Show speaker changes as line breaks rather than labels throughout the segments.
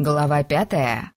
Глава пятая.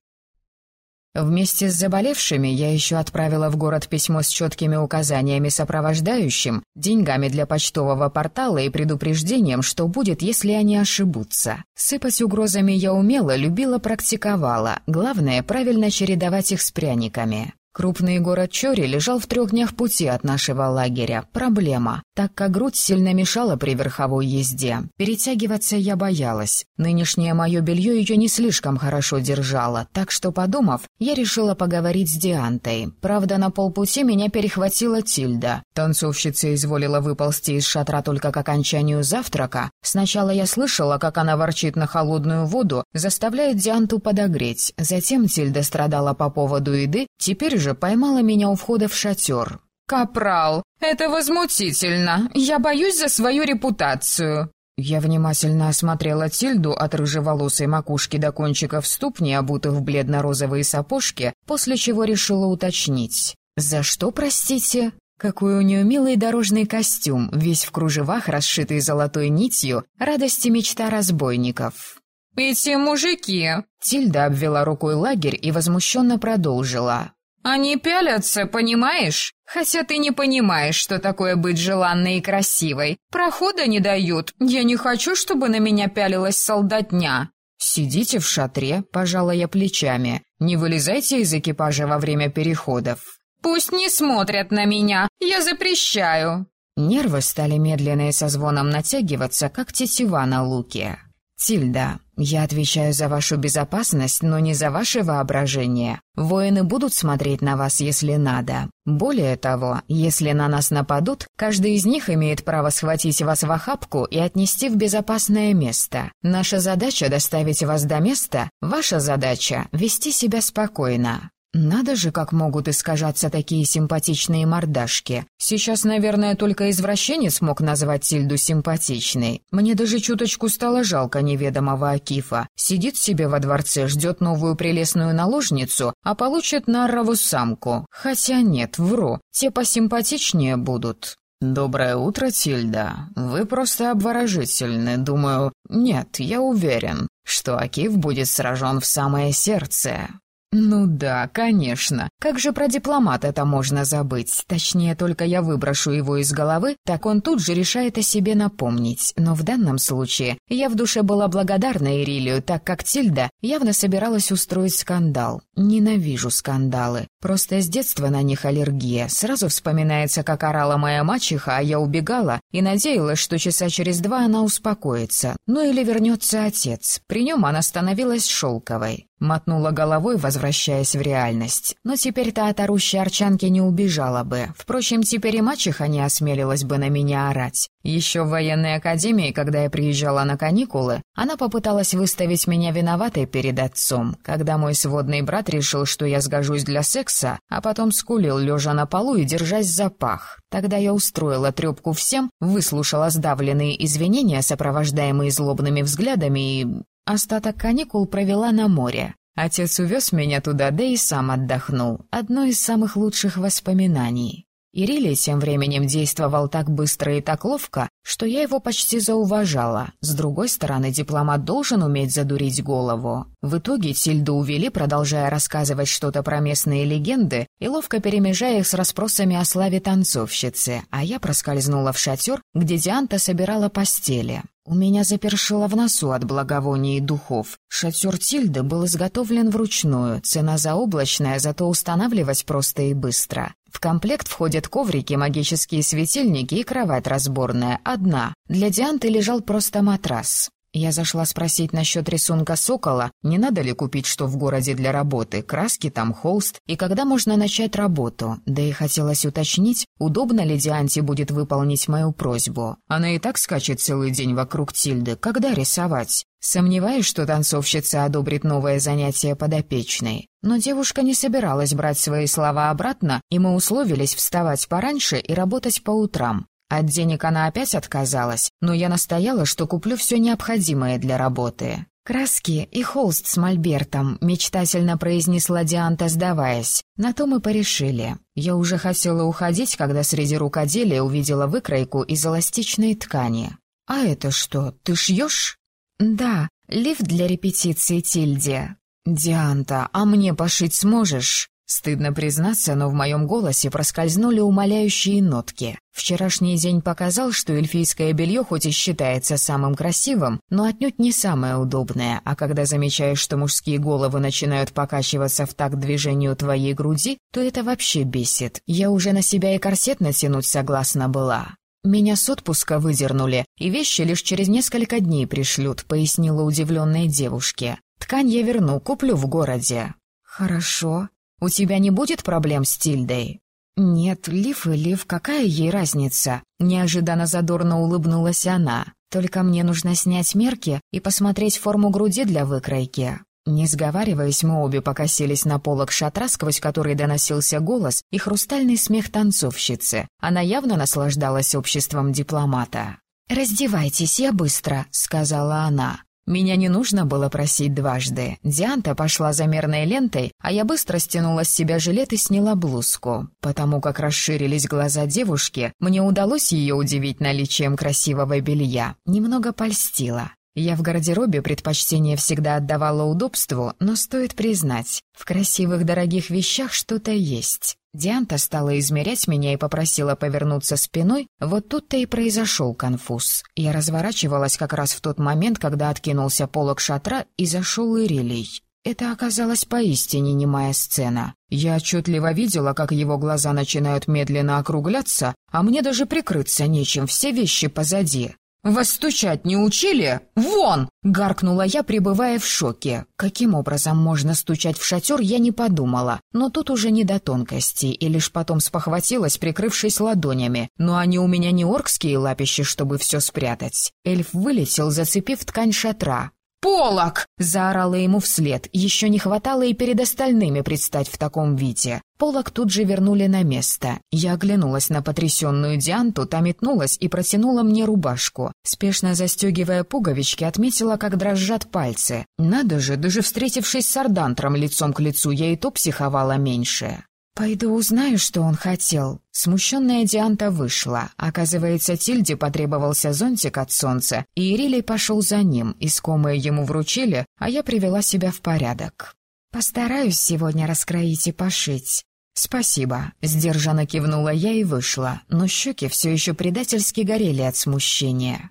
Вместе с заболевшими я еще отправила в город письмо с четкими указаниями сопровождающим, деньгами для почтового портала и предупреждением, что будет, если они ошибутся. Сыпать угрозами я умела, любила, практиковала. Главное, правильно чередовать их с пряниками. Крупный город Чори лежал в трех днях пути от нашего лагеря. Проблема, так как грудь сильно мешала при верховой езде. Перетягиваться я боялась. Нынешнее мое белье ее не слишком хорошо держало, так что, подумав, я решила поговорить с Диантой. Правда, на полпути меня перехватила Тильда. Танцовщица изволила выползти из шатра только к окончанию завтрака. Сначала я слышала, как она ворчит на холодную воду, заставляет Дианту подогреть. Затем Тильда страдала по поводу еды, теперь же поймала меня у входа в шатер.
«Капрал, это возмутительно. Я боюсь за свою репутацию».
Я внимательно осмотрела Тильду от рыжеволосой макушки до кончиков ступни, обутых в бледно-розовые сапожки, после чего решила уточнить. «За что, простите?» Какой у нее милый дорожный костюм, весь в кружевах, расшитый золотой нитью, радости мечта разбойников.
«Эти мужики!»
Тильда обвела рукой лагерь и возмущенно продолжила.
Они пялятся, понимаешь? Хотя ты не понимаешь, что такое быть желанной и красивой. Прохода не дают. Я не хочу, чтобы на меня пялилась солдатня.
Сидите в шатре, пожала я плечами. Не вылезайте из экипажа во время переходов.
Пусть не смотрят на меня. Я запрещаю.
Нервы стали медленно и со звоном натягиваться, как тетива на луке. «Тильда, я отвечаю за вашу безопасность, но не за ваше воображение. Воины будут смотреть на вас, если надо. Более того, если на нас нападут, каждый из них имеет право схватить вас в охапку и отнести в безопасное место. Наша задача — доставить вас до места, ваша задача — вести себя спокойно. Надо же, как могут искажаться такие симпатичные мордашки. Сейчас, наверное, только извращенец мог назвать Тильду симпатичной. Мне даже чуточку стало жалко неведомого Акифа. Сидит себе во дворце, ждет новую прелестную наложницу, а получит Наррову самку. Хотя нет, вру, те посимпатичнее будут. «Доброе утро, Тильда. Вы просто обворожительны. Думаю, нет, я уверен, что Акиф будет сражен в самое сердце. «Ну да, конечно. Как же про дипломат это можно забыть? Точнее, только я выброшу его из головы, так он тут же решает о себе напомнить. Но в данном случае я в душе была благодарна Ирилию, так как Тильда явно собиралась устроить скандал. Ненавижу скандалы. Просто с детства на них аллергия. Сразу вспоминается, как орала моя мачеха, а я убегала и надеялась, что часа через два она успокоится. Ну или вернется отец. При нем она становилась шелковой. Мотнула головой, возвращаясь в реальность. Но теперь-то от орущей арчанки не убежала бы. Впрочем, теперь и мачеха не осмелилась бы на меня орать. Еще в военной академии, когда я приезжала на каникулы, она попыталась выставить меня виноватой перед отцом, когда мой сводный брат решил, что я сгожусь для секса, а потом скулил, лежа на полу и держась за пах. Тогда я устроила трепку всем, выслушала сдавленные извинения, сопровождаемые злобными взглядами, и Остаток каникул провела на море. Отец увез меня туда, да и сам отдохнул. Одно из самых лучших воспоминаний. Ирилий тем временем действовал так быстро и так ловко, что я его почти зауважала. С другой стороны, дипломат должен уметь задурить голову. В итоге Тильду увели, продолжая рассказывать что-то про местные легенды и ловко перемежая их с расспросами о славе танцовщицы, а я проскользнула в шатер, где Дианта собирала постели. У меня запершило в носу от благовоний и духов. Шатер Тильды был изготовлен вручную, цена заоблачная, зато устанавливать просто и быстро. В комплект входят коврики, магические светильники и кровать разборная, одна. Для Дианты лежал просто матрас. Я зашла спросить насчет рисунка сокола, не надо ли купить что в городе для работы, краски там, холст, и когда можно начать работу. Да и хотелось уточнить, удобно ли Дианте будет выполнить мою просьбу. Она и так скачет целый день вокруг Тильды, когда рисовать? Сомневаюсь, что танцовщица одобрит новое занятие подопечной. Но девушка не собиралась брать свои слова обратно, и мы условились вставать пораньше и работать по утрам. От денег она опять отказалась, но я настояла, что куплю все необходимое для работы. «Краски и холст с мольбертом», — мечтательно произнесла Дианта, сдаваясь. На то мы порешили. Я уже хотела уходить, когда среди рукоделия увидела выкройку из эластичной ткани. «А это что, ты шьешь?» «Да, лифт для репетиции Тильде». «Дианта, а мне пошить сможешь?» Стыдно признаться, но в моем голосе проскользнули умоляющие нотки. Вчерашний день показал, что эльфийское белье хоть и считается самым красивым, но отнюдь не самое удобное, а когда замечаешь, что мужские головы начинают покачиваться в такт движению твоей груди, то это вообще бесит. Я уже на себя и корсет натянуть согласна была. «Меня с отпуска выдернули, и вещи лишь через несколько дней пришлют», — пояснила удивленная девушке. «Ткань я верну, куплю в городе». «Хорошо. У тебя не будет проблем с Тильдой?» «Нет, Лив и Лив, какая ей разница?» Неожиданно задорно улыбнулась она. «Только мне нужно снять мерки и посмотреть форму груди для выкройки». Не сговариваясь, мы обе покосились на полок шатра, сквозь который доносился голос и хрустальный смех танцовщицы. Она явно наслаждалась обществом дипломата. «Раздевайтесь, я быстро», — сказала она. Меня не нужно было просить дважды. Дианта пошла за мерной лентой, а я быстро стянула с себя жилет и сняла блузку. Потому как расширились глаза девушки, мне удалось ее удивить наличием красивого белья. Немного польстила. Я в гардеробе предпочтение всегда отдавала удобству, но стоит признать, в красивых дорогих вещах что-то есть. Дианта стала измерять меня и попросила повернуться спиной, вот тут-то и произошел конфуз. Я разворачивалась как раз в тот момент, когда откинулся полог шатра и зашел Ирилий. Это оказалась поистине немая сцена. Я отчетливо видела, как его глаза начинают медленно округляться, а мне даже прикрыться нечем, все вещи позади. «Вас стучать не учили? Вон!» — гаркнула я, пребывая в шоке. Каким образом можно стучать в шатер, я не подумала. Но тут уже не до тонкости, и лишь потом спохватилась, прикрывшись ладонями. Но они у меня не оркские лапищи, чтобы все спрятать. Эльф вылетел, зацепив ткань шатра. «Полок!» — заорала ему вслед. Еще не хватало и перед остальными предстать в таком виде. Полок тут же вернули на место. Я оглянулась на потрясенную Дианту, та метнулась и протянула мне рубашку. Спешно застегивая пуговички, отметила, как дрожат пальцы. Надо же, даже встретившись с Ардантром лицом к лицу, я и то психовала меньше. «Пойду узнаю, что он хотел». Смущенная Дианта вышла. Оказывается, Тильде потребовался зонтик от солнца, и Ирилий пошел за ним, искомые ему вручили, а я привела себя в порядок. «Постараюсь сегодня раскроить и пошить». «Спасибо», — сдержанно кивнула я и вышла, но щеки все еще предательски горели от смущения.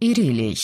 Ирилий.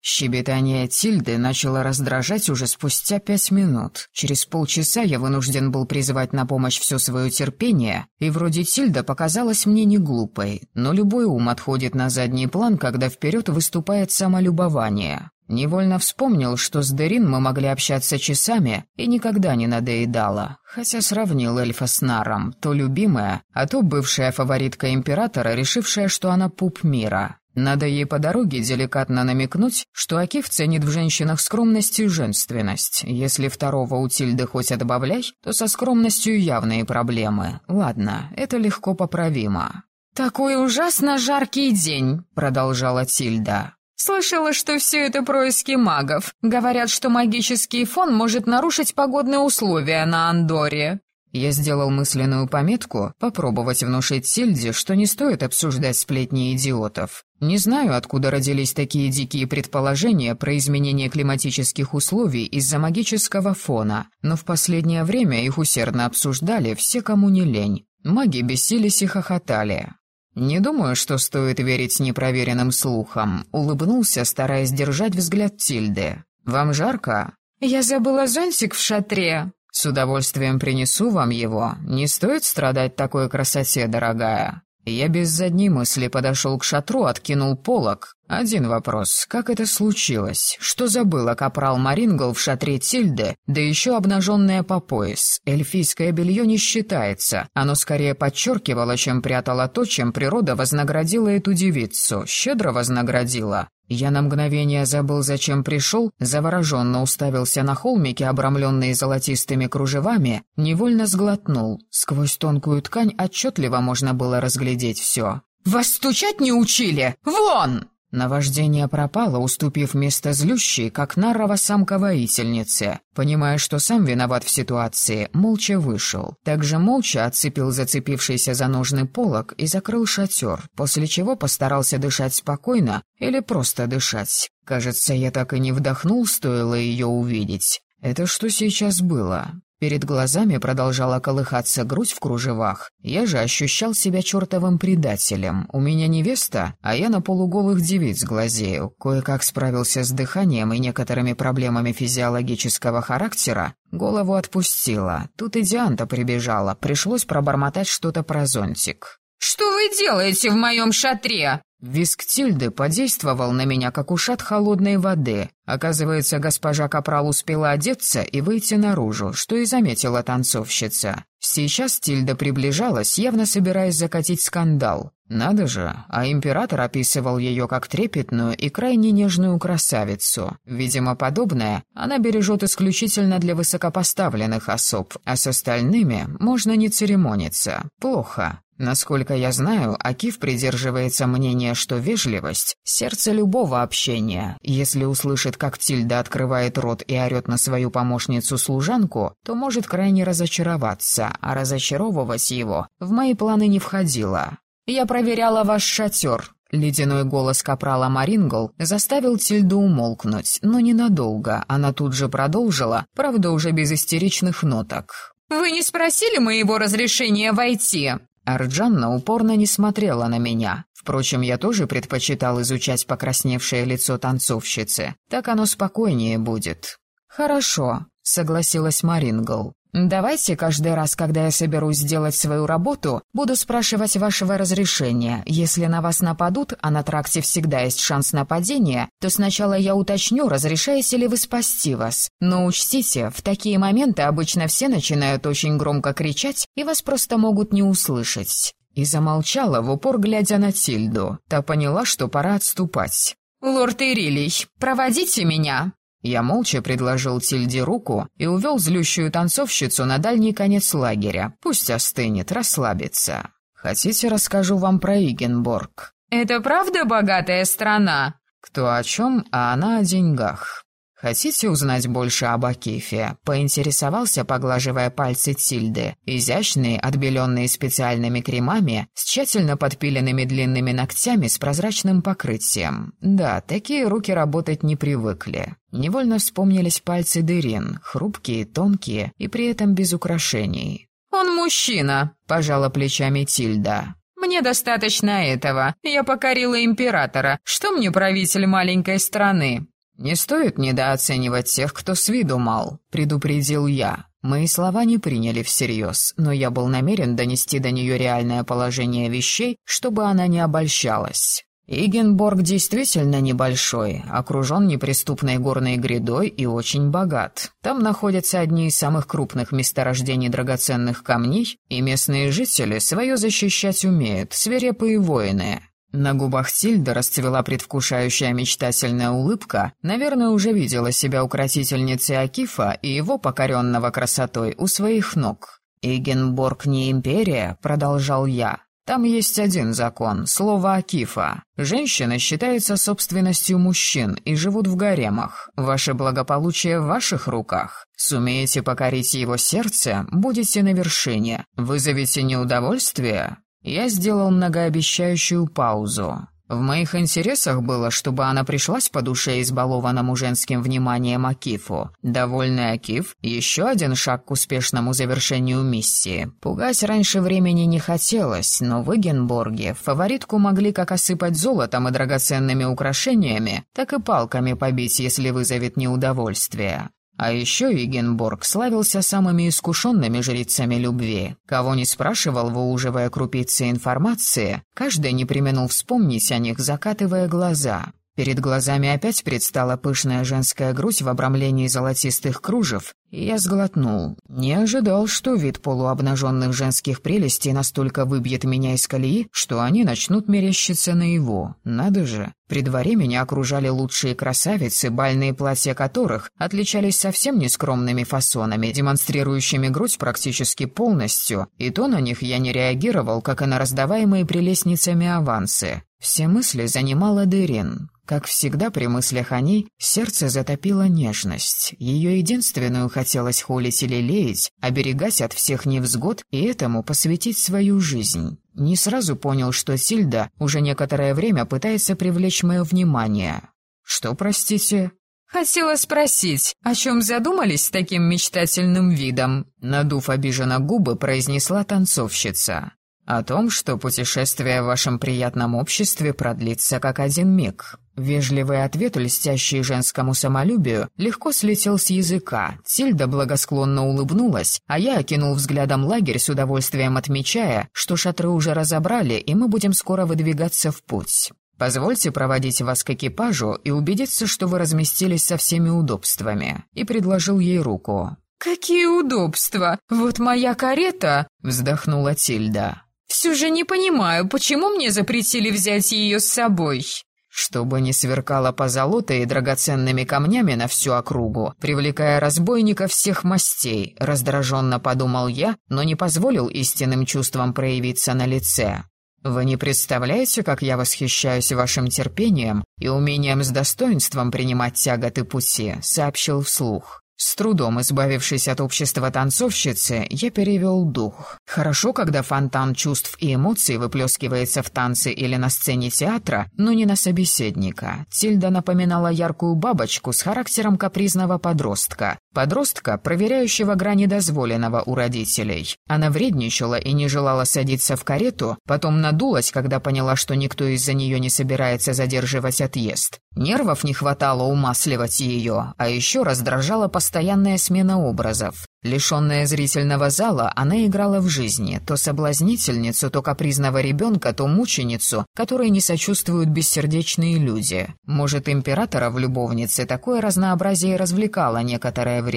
Щебетание Тильды начало раздражать уже спустя пять минут. Через полчаса я вынужден был призывать на помощь все свое терпение, и вроде Тильда показалась мне не глупой, но любой ум отходит на задний план, когда вперед выступает самолюбование. Невольно вспомнил, что с Дерин мы могли общаться часами и никогда не надоедало, хотя сравнил эльфа с Наром, то любимая, а то бывшая фаворитка императора, решившая, что она пуп мира. Надо ей по дороге деликатно намекнуть, что Акиф ценит в женщинах скромность и женственность. Если второго у Тильды хоть отбавляй, то со скромностью явные проблемы. Ладно, это легко поправимо. «Такой ужасно жаркий день», — продолжала Тильда. «Слышала, что все это происки магов. Говорят, что магический фон может нарушить погодные условия на Андоре. Я сделал мысленную пометку попробовать внушить Сильде, что не стоит обсуждать сплетни идиотов. Не знаю, откуда родились такие дикие предположения про изменение климатических условий из-за магического фона, но в последнее время их усердно обсуждали все, кому не лень. Маги бесились и хохотали. «Не думаю, что стоит верить непроверенным слухам», — улыбнулся, стараясь держать взгляд Тильды. «Вам жарко?» «Я забыла зонтик в шатре», «С удовольствием принесу вам его. Не стоит страдать такой красоте, дорогая». Я без задней мысли подошел к шатру, откинул полог. Один вопрос. Как это случилось? Что забыла капрал Марингл в шатре Тильды, да еще обнаженная по пояс? Эльфийское белье не считается. Оно скорее подчеркивало, чем прятало то, чем природа вознаградила эту девицу. Щедро вознаградила. Я на мгновение забыл, зачем пришел, завороженно уставился на холмики, обрамленные золотистыми кружевами, невольно сглотнул. Сквозь тонкую ткань отчетливо можно было разглядеть все. «Вас стучать не учили? Вон!» Наваждение пропало, уступив место злющей, как нарова самка воительнице. Понимая, что сам виноват в ситуации, молча вышел. Также молча отцепил зацепившийся за ножный полог и закрыл шатер, после чего постарался дышать спокойно или просто дышать. Кажется, я так и не вдохнул, стоило ее увидеть. Это что сейчас было? Перед глазами продолжала колыхаться грудь в кружевах. Я же ощущал себя чертовым предателем. У меня невеста, а я на полуголых девиц глазею. Кое-как справился с дыханием и некоторыми проблемами физиологического характера. Голову отпустила. Тут и Дианта прибежала. Пришлось пробормотать что-то про зонтик.
«Что вы делаете в моем шатре?»
Виск Тильды подействовал на меня, как ушат холодной воды. Оказывается, госпожа Капрал успела одеться и выйти наружу, что и заметила танцовщица. Сейчас Тильда приближалась, явно собираясь закатить скандал. Надо же, а император описывал ее как трепетную и крайне нежную красавицу. Видимо, подобное она бережет исключительно для высокопоставленных особ, а с остальными можно не церемониться. Плохо. Насколько я знаю, Акиф придерживается мнения, что вежливость — сердце любого общения. Если услышит, как Тильда открывает рот и орет на свою помощницу-служанку, то может крайне разочароваться, а разочаровывать его в мои планы не входило. «Я проверяла ваш шатер», Ледяной голос капрала Марингл заставил Тильду умолкнуть, но ненадолго. Она тут же продолжила, правда, уже без истеричных ноток.
«Вы не спросили моего разрешения войти?»
Арджанна упорно не смотрела на меня. Впрочем, я тоже предпочитал изучать покрасневшее лицо танцовщицы. Так оно спокойнее будет. «Хорошо», — согласилась Марингл. «Давайте каждый раз, когда я соберусь сделать свою работу, буду спрашивать вашего разрешения. Если на вас нападут, а на тракте всегда есть шанс нападения, то сначала я уточню, разрешаете ли вы спасти вас. Но учтите, в такие моменты обычно все начинают очень громко кричать, и вас просто могут не услышать». И замолчала, в упор глядя на Тильду. Та поняла, что пора отступать.
«Лорд Ирилий, проводите меня!»
Я молча предложил Тильде руку и увел злющую танцовщицу на дальний конец лагеря. Пусть остынет, расслабится. Хотите, расскажу вам про Игенборг?
«Это правда богатая страна?»
Кто о чем, а она о деньгах. «Хотите узнать больше об Акифе?» — поинтересовался, поглаживая пальцы Тильды. Изящные, отбеленные специальными кремами, с тщательно подпиленными длинными ногтями с прозрачным покрытием. Да, такие руки работать не привыкли. Невольно вспомнились пальцы Дырин, хрупкие, тонкие и при этом без украшений.
«Он мужчина», — пожала плечами Тильда. «Мне достаточно этого. Я покорила императора. Что мне правитель маленькой страны?»
«Не стоит недооценивать тех, кто с виду мал», — предупредил я. Мои слова не приняли всерьез, но я был намерен донести до нее реальное положение вещей, чтобы она не обольщалась. Игенборг действительно небольшой, окружен неприступной горной грядой и очень богат. Там находятся одни из самых крупных месторождений драгоценных камней, и местные жители свое защищать умеют, свирепые воины. На губах Тильда расцвела предвкушающая мечтательная улыбка, наверное, уже видела себя укротительницей Акифа и его покоренного красотой у своих ног. «Игенборг не империя», — продолжал я. «Там есть один закон — слово Акифа. Женщины считаются собственностью мужчин и живут в гаремах. Ваше благополучие в ваших руках. Сумеете покорить его сердце, будете на вершине. Вызовете неудовольствие, я сделал многообещающую паузу. В моих интересах было, чтобы она пришлась по душе избалованному женским вниманием Акифу. Довольный Акиф — еще один шаг к успешному завершению миссии. Пугать раньше времени не хотелось, но в Эгенборге фаворитку могли как осыпать золотом и драгоценными украшениями, так и палками побить, если вызовет неудовольствие. А еще Игенборг славился самыми искушенными жрицами любви. Кого не спрашивал, выуживая крупицы информации, каждый не применил вспомнить о них, закатывая глаза. Перед глазами опять предстала пышная женская грудь в обрамлении золотистых кружев, и я сглотнул. Не ожидал, что вид полуобнаженных женских прелестей настолько выбьет меня из колеи, что они начнут мерещиться на его. Надо же. При дворе меня окружали лучшие красавицы, бальные платья которых отличались совсем нескромными фасонами, демонстрирующими грудь практически полностью, и то на них я не реагировал, как и на раздаваемые прелестницами авансы. Все мысли занимала Дерин. Как всегда при мыслях о ней, сердце затопило нежность. Ее единственную хотелось холить или леять, оберегать от всех невзгод и этому посвятить свою жизнь. Не сразу понял, что Сильда уже некоторое время пытается привлечь мое внимание. «Что, простите?»
«Хотела спросить, о чем задумались с таким мечтательным видом?»
Надув обиженно губы, произнесла танцовщица. «О том, что путешествие в вашем приятном обществе продлится как один миг». Вежливый ответ, льстящий женскому самолюбию, легко слетел с языка. Тильда благосклонно улыбнулась, а я окинул взглядом лагерь с удовольствием отмечая, что шатры уже разобрали, и мы будем скоро выдвигаться в путь. Позвольте проводить вас к экипажу и убедиться, что вы разместились со всеми удобствами», и предложил ей руку.
«Какие удобства? Вот моя карета!» — вздохнула Тильда. «Все же не понимаю, почему мне запретили взять ее с собой?»
чтобы не сверкало позолотой и драгоценными камнями на всю округу, привлекая разбойников всех мастей, раздраженно подумал я, но не позволил истинным чувствам проявиться на лице. «Вы не представляете, как я восхищаюсь вашим терпением и умением с достоинством принимать тяготы пути», — сообщил вслух. С трудом избавившись от общества танцовщицы, я перевел дух. Хорошо, когда фонтан чувств и эмоций выплескивается в танце или на сцене театра, но не на собеседника. Тильда напоминала яркую бабочку с характером капризного подростка. Подростка, проверяющего грани дозволенного у родителей. Она вредничала и не желала садиться в карету, потом надулась, когда поняла, что никто из-за нее не собирается задерживать отъезд. Нервов не хватало умасливать ее, а еще раздражала постоянная смена образов. Лишенная зрительного зала, она играла в жизни, то соблазнительницу, то капризного ребенка, то мученицу, которой не сочувствуют бессердечные люди. Может, императора в любовнице такое разнообразие развлекало некоторое время,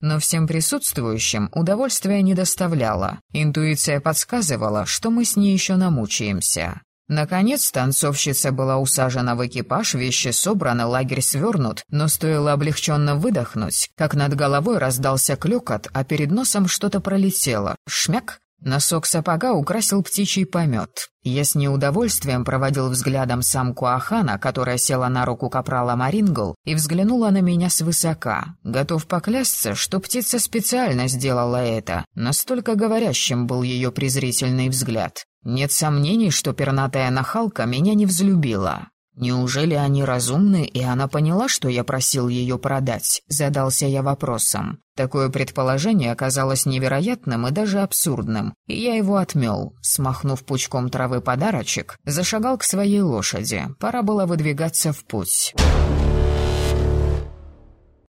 но всем присутствующим удовольствия не доставляло. Интуиция подсказывала, что мы с ней еще намучаемся. Наконец танцовщица была усажена в экипаж, вещи собраны, лагерь свернут, но стоило облегченно выдохнуть, как над головой раздался клюкот, а перед носом что-то пролетело. Шмяк! Носок сапога украсил птичий помет. Я с неудовольствием проводил взглядом самку Ахана, которая села на руку капрала Марингл, и взглянула на меня свысока. Готов поклясться, что птица специально сделала это. Настолько говорящим был ее презрительный взгляд. Нет сомнений, что пернатая нахалка меня не взлюбила. Неужели они разумны, и она поняла, что я просил ее продать? Задался я вопросом. Такое предположение оказалось невероятным и даже абсурдным, и я его отмел. Смахнув пучком травы подарочек, зашагал к своей лошади. Пора было выдвигаться в путь.